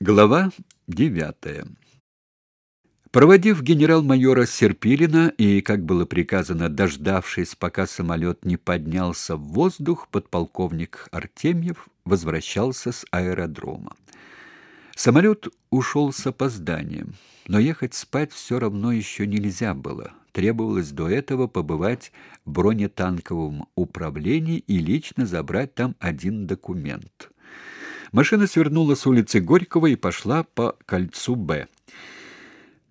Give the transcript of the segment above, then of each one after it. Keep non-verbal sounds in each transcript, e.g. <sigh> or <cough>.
Глава девятая. Проводив генерал-майора Серпилина и, как было приказано, дождавшись, пока самолет не поднялся в воздух, подполковник Артемьев возвращался с аэродрома. Самолет ушел с опозданием, но ехать спать все равно еще нельзя было. Требовалось до этого побывать в бронетанковом управлении и лично забрать там один документ — Машина свернула с улицы Горького и пошла по кольцу «Б».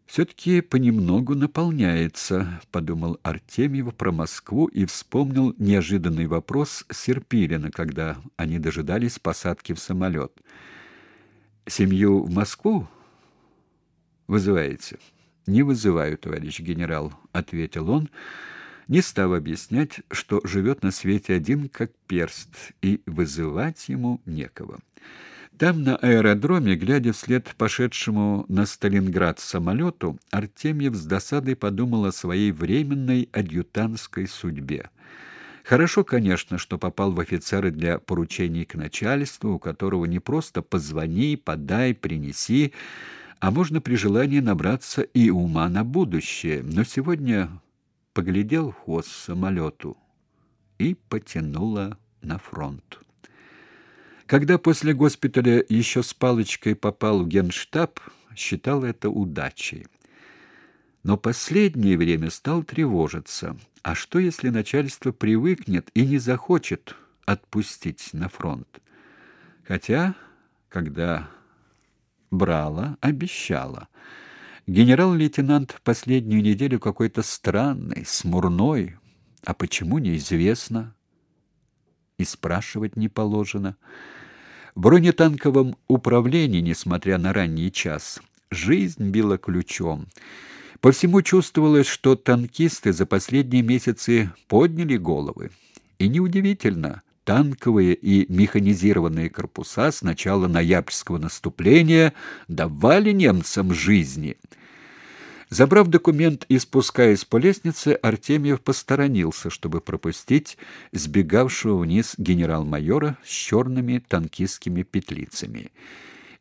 «Все-таки понемногу наполняется», — подумал Артемьев про Москву и вспомнил неожиданный вопрос Серпилина, когда они дожидались посадки в самолет. «Семью в Москву вызываете?» «Не вызываю, товарищ генерал», — ответил он, — не став объяснять, что живет на свете один как перст, и вызывать ему некого. Там, на аэродроме, глядя вслед пошедшему на Сталинград самолету, Артемьев с досадой подумал о своей временной адъютантской судьбе. Хорошо, конечно, что попал в офицеры для поручений к начальству, у которого не просто «позвони», «подай», «принеси», а можно при желании набраться и ума на будущее. Но сегодня поглядел в хвост самолету и потянуло на фронт. Когда после госпиталя еще с палочкой попал в генштаб, считал это удачей. Но последнее время стал тревожиться. А что, если начальство привыкнет и не захочет отпустить на фронт? Хотя, когда брала, обещала — Генерал-лейтенант последнюю неделю какой-то странный, смурной, а почему неизвестно. И спрашивать не положено. В бронетанковом управлении, несмотря на ранний час, жизнь била ключом. По всему чувствовалось, что танкисты за последние месяцы подняли головы. И неудивительно, танковые и механизированные корпуса с начала ноябрьского наступления давали немцам жизни – Забрав документ и спускаясь по лестнице, Артемьев посторонился, чтобы пропустить сбегавшего вниз генерал-майора с черными танкистскими петлицами.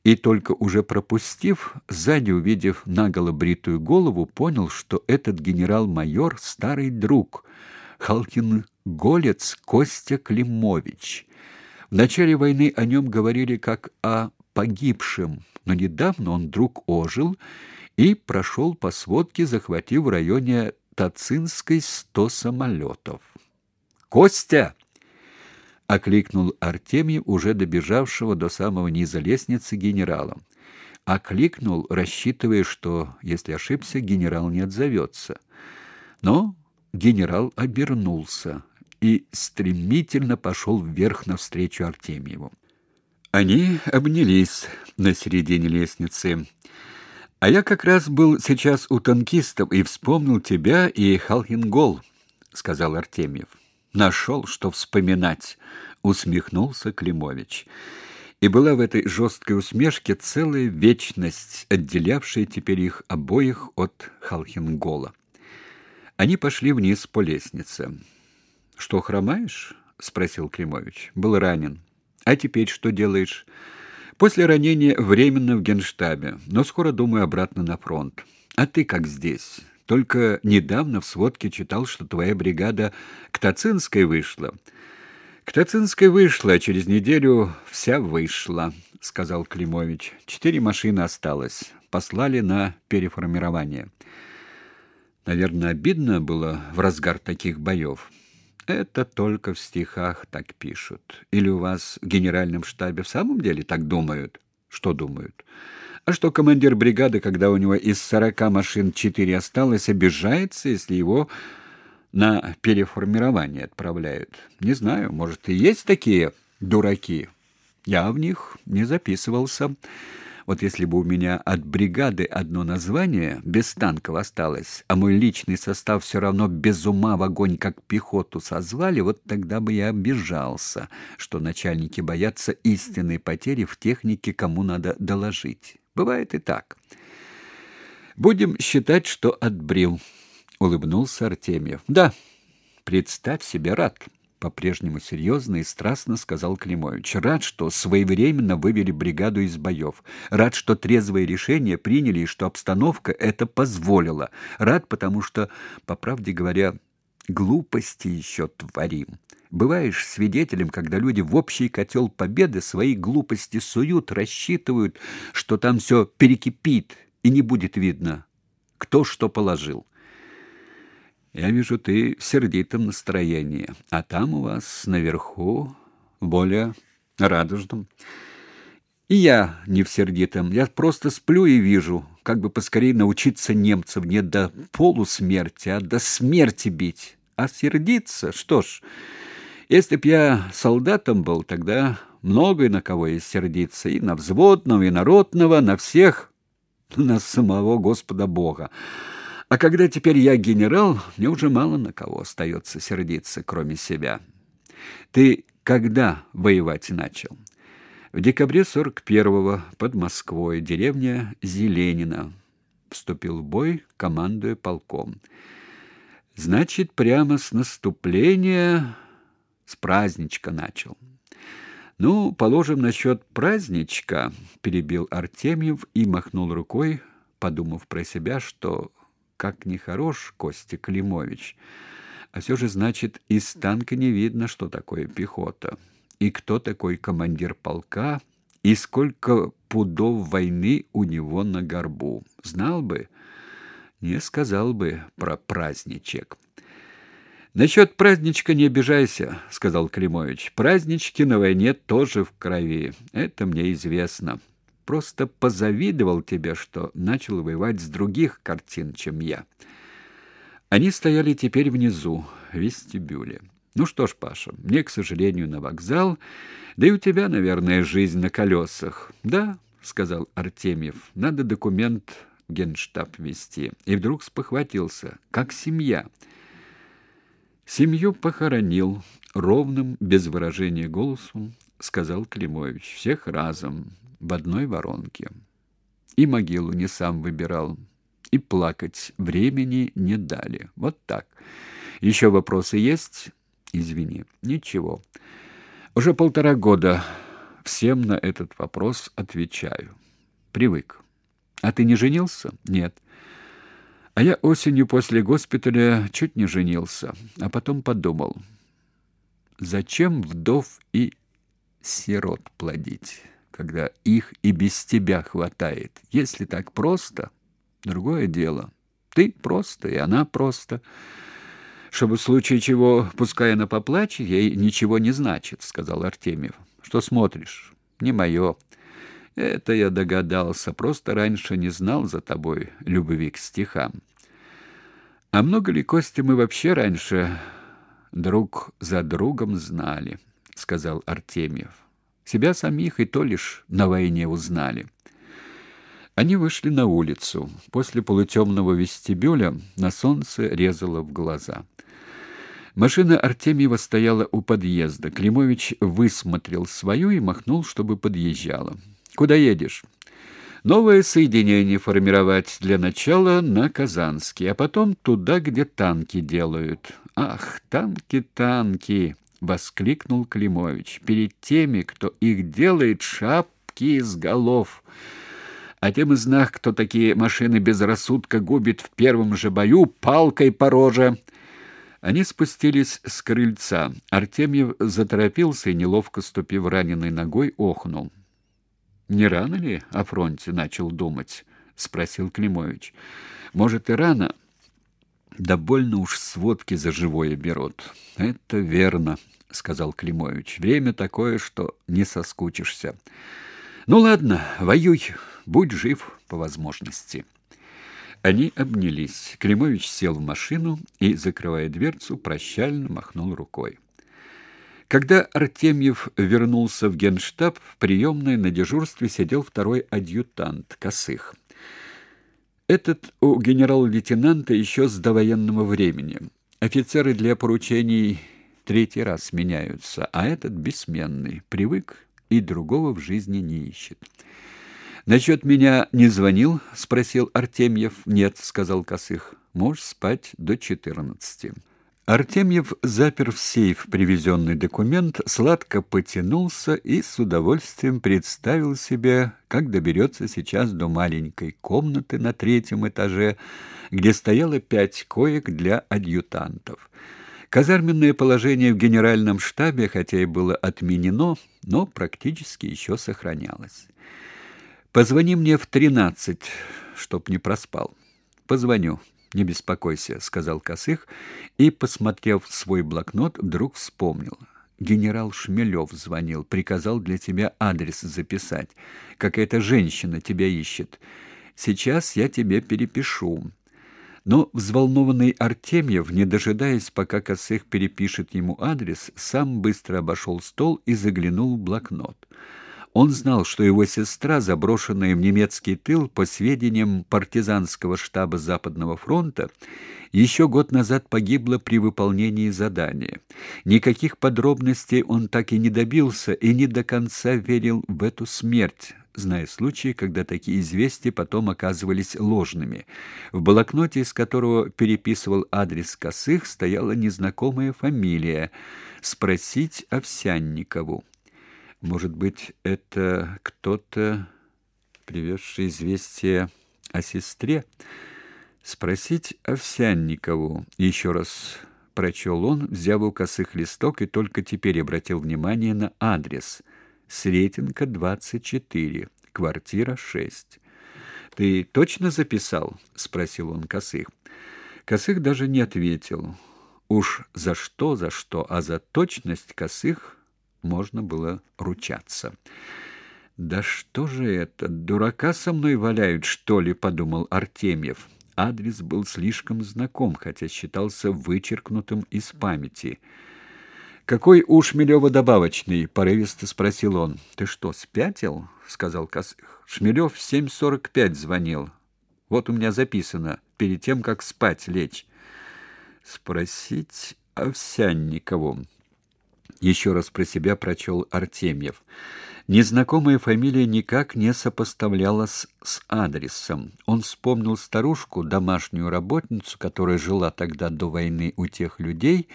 И только уже пропустив, сзади увидев наголо бритую голову, понял, что этот генерал-майор — старый друг, Халкин-голец Костя Климович. В начале войны о нем говорили как о погибшем, но недавно он вдруг ожил и прошел по сводке, захватив в районе Тацинской сто самолетов. «Костя!» — окликнул Артемий, уже добежавшего до самого низа лестницы генерала. Окликнул, рассчитывая, что, если ошибся, генерал не отзовется. Но генерал обернулся и стремительно пошел вверх навстречу Артемьеву. Они обнялись на середине лестницы. А я как раз был сейчас у танкистов и вспомнил тебя и Халхингол, сказал Артемьев. Нашел, что вспоминать, усмехнулся Климович. И была в этой жесткой усмешке целая вечность, отделявшая теперь их обоих от Халхингола. Они пошли вниз по лестнице. Что хромаешь? спросил Климович. Был ранен. А теперь что делаешь? После ранения временно в Генштабе, но скоро думаю обратно на фронт. А ты как здесь? Только недавно в сводке читал, что твоя бригада к Тацинской вышла. К Тацинской вышла, а через неделю вся вышла, сказал Климович. Четыре машины осталось. Послали на переформирование. Наверное, обидно было в разгар таких боев. Это только в стихах так пишут. Или у вас в генеральном штабе в самом деле так думают? Что думают? А что командир бригады, когда у него из сорока машин четыре осталось, обижается, если его на переформирование отправляют? Не знаю, может, и есть такие дураки. Я в них не записывался. Вот если бы у меня от бригады одно название, без танков осталось, а мой личный состав все равно без ума в огонь как пехоту созвали, вот тогда бы я обижался, что начальники боятся истинной потери в технике, кому надо доложить. Бывает и так. Будем считать, что отбрил, улыбнулся Артемьев. Да, представь себе, рад. По-прежнему серьезно и страстно сказал Климович. Рад, что своевременно вывели бригаду из боев. Рад, что трезвое решение приняли и что обстановка это позволила. Рад, потому что, по правде говоря, глупости еще творим. Бываешь свидетелем, когда люди в общий котел победы свои глупости суют, рассчитывают, что там все перекипит и не будет видно, кто что положил. Я вижу, ты в сердитом настроении, а там у вас наверху более радужном. И я не в сердитом, я просто сплю и вижу, как бы поскорее научиться немцев не до полусмерти, а до смерти бить. А сердиться, что ж, если б я солдатом был, тогда многое на кого есть сердиться, и на взводного, и народного, на всех, <laughs> на самого Господа Бога. А когда теперь я генерал, мне уже мало на кого остается сердиться, кроме себя. Ты когда воевать начал? В декабре 41-го под Москвой, деревня Зеленина. Вступил в бой, командуя полком. Значит, прямо с наступления, с праздничка начал. Ну, положим насчет праздничка, перебил Артемьев и махнул рукой, подумав про себя, что как нехорош Костя Климович. А все же, значит, из танка не видно, что такое пехота. И кто такой командир полка, и сколько пудов войны у него на горбу. Знал бы, не сказал бы про праздничек. «Насчет праздничка не обижайся», — сказал Климович. «Празднички на войне тоже в крови. Это мне известно». Просто позавидовал тебе, что начал воевать с других картин, чем я. Они стояли теперь внизу, в вестибюле. Ну что ж, Паша, мне, к сожалению, на вокзал, да и у тебя, наверное, жизнь на колесах. Да, сказал Артемьев. Надо документ в Генштаб вести. И вдруг спохватился, как семья. Семью похоронил ровным, без выражения голосом, сказал Климович. Всех разом, в одной воронке. И могилу не сам выбирал, и плакать времени не дали. Вот так. Еще вопросы есть? Извини. Ничего. Уже полтора года всем на этот вопрос отвечаю. Привык. А ты не женился? Нет. А я осенью после госпиталя чуть не женился, а потом подумал: зачем вдов и сирот плодить? Когда их и без тебя хватает. Если так просто, другое дело. Ты просто, и она просто. Чтобы в случае чего, пускай она поплачет, ей ничего не значит, сказал Артемьев. Что смотришь? Не мое. Это я догадался, просто раньше не знал за тобой любви к стихам. А много ли, Костя, мы вообще раньше друг за другом знали, сказал Артемьев. Себя самих и то лишь на войне узнали. Они вышли на улицу. После полутемного вестибюля на солнце резало в глаза. Машина Артемьева стояла у подъезда. Климович высмотрел свою и махнул, чтобы подъезжала. «Куда едешь?» «Новое соединение формировать для начала на Казанский, а потом туда, где танки делают». «Ах, танки, танки!» — воскликнул Климович. «Перед теми, кто их делает, шапки из голов. А тем из нас, кто такие машины безрассудка губит в первом же бою, палкой по роже». Они спустились с крыльца. Артемьев заторопился и, неловко ступив раненой ногой, охнул. «Не рано ли о фронте?» — начал думать, — спросил Климович. «Может, и рано?» Да больно уж сводки за живое берут. Это верно, сказал Климович. Время такое, что не соскучишься. Ну ладно, воюй, будь жив по возможности. Они обнялись. Климович сел в машину и, закрывая дверцу, прощально махнул рукой. Когда Артемьев вернулся в Генштаб, в приемной на дежурстве сидел второй адъютант Косых. Этот у генерал-лейтенанта еще с довоенного времени. Офицеры для поручений третий раз меняются, а этот бессменный, привык и другого в жизни не ищет. «Насчет меня не звонил?» — спросил Артемьев. «Нет», — сказал Косых. «Можешь спать до четырнадцати». Артемьев запер в сейф привезенный документ, сладко потянулся и с удовольствием представил себе, как доберется сейчас до маленькой комнаты на третьем этаже, где стояло пять коек для адъютантов. Казарменное положение в генеральном штабе, хотя и было отменено, но практически еще сохранялось. «Позвони мне в тринадцать, чтоб не проспал». «Позвоню», не беспокойся, сказал Косых и, посмотрев свой блокнот, вдруг вспомнил. Генерал Шмелев звонил, приказал для тебя адрес записать. Какая-то женщина тебя ищет. Сейчас я тебе перепишу. Но взволнованный Артемьев, не дожидаясь, пока Косых перепишет ему адрес, сам быстро обошел стол и заглянул в блокнот. Он знал, что его сестра, заброшенная в немецкий тыл по сведениям партизанского штаба Западного фронта, еще год назад погибла при выполнении задания. Никаких подробностей он так и не добился и не до конца верил в эту смерть, зная случаи, когда такие известия потом оказывались ложными. В блокноте, из которого переписывал адрес Косых, стояла незнакомая фамилия «Спросить Овсянникову». Может быть, это кто-то, привезший известие о сестре? Спросить Овсянникову. Еще раз прочел он, взяв у косых листок, и только теперь обратил внимание на адрес. Сретенка, 24, квартира 6. «Ты точно записал?» — спросил он Косых. Косых даже не ответил. Уж за что, за что, а за точность Косых можно было ручаться. «Да что же это, дурака со мной валяют, что ли?» — подумал Артемьев. Адрес был слишком знаком, хотя считался вычеркнутым из памяти. «Какой у Шмелева добавочный?» — порывисто спросил он. «Ты что, спятил?» — сказал Косых. «Шмелев в семь сорок пять звонил. Вот у меня записано, перед тем, как спать лечь». «Спросить Овсянникову». Еще раз про себя прочел Артемьев. Незнакомая фамилия никак не сопоставлялась с адресом. Он вспомнил старушку, домашнюю работницу, которая жила тогда до войны у тех людей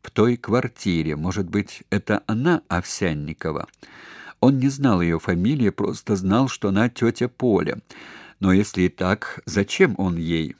в той квартире. Может быть, это она Овсянникова? Он не знал ее фамилии, просто знал, что она тетя Поля. Но если и так, зачем он ей?